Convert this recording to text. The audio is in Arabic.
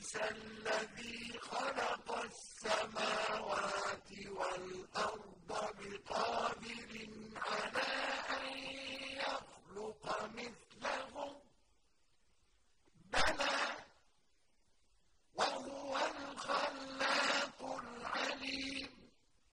ليس الذي خلق السماوات والأرض بالأرض